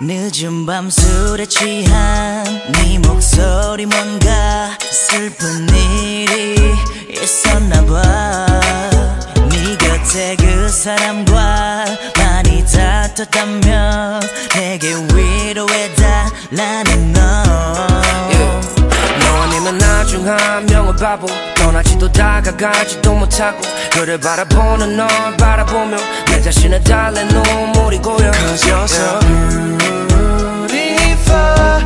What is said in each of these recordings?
늦은 밤 술에 취한 네 목소리 뭔가 슬픈 일이 있었나 봐. 네 곁에 그 사람과 많이 다퉜다며 내게 위로해달라는 너. 너와 내면 나중 한 명은 바보. 떠나지도 다가가지도 못하고. 그를 바라보는 널 바라보며 내 자신을 달래 눈물이 고여. Cause you're so beautiful far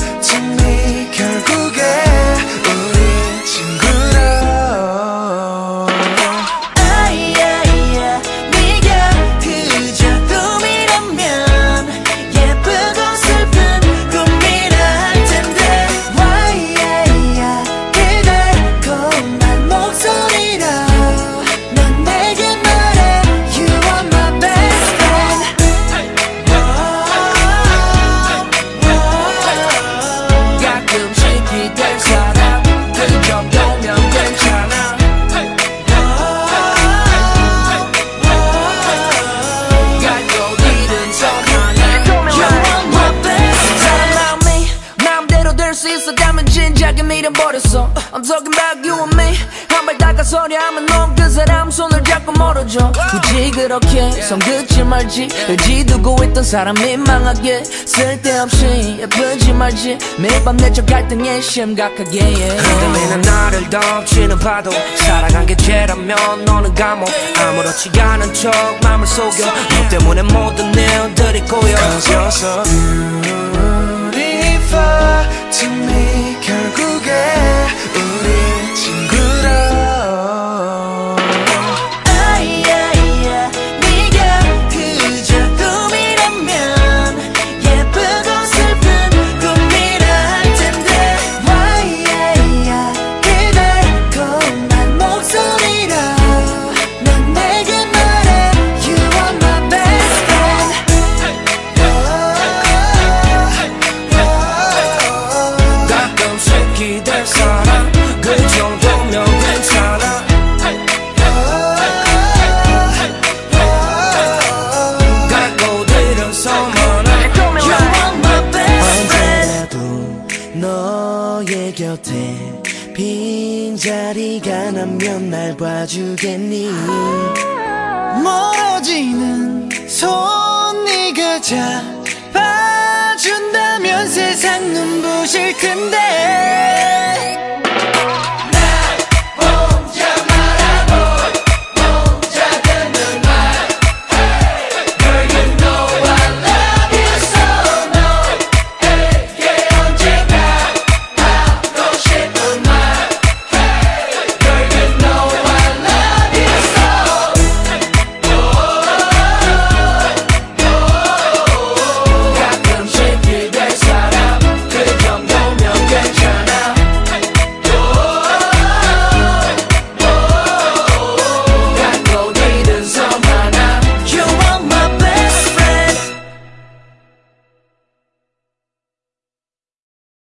진작에 밀어버렸어. I'm talking about you and me. 한발 다가서려 하면 넌 그 사람 손을 잡고 멀어져. 굳이 그렇게 손 긋지 말지. 의지 두고 있던 사람 민망하게 쓸데없이 예쁘지 말지. 매일 밤 내적 갈등에 심각하게 흔들리는 나를 덮치는 파도. 살아간 게 죄라면 너는 감옥. 아무렇지 않은 척 맘을 속여. 너 때문에 모든 일들이 꼬여. Cause you're so beautiful to me 결국에 곁에 빈자리가 나면 날 봐주겠니? 멀어지는 손 네가 잡아준다면 세상 눈부실 텐데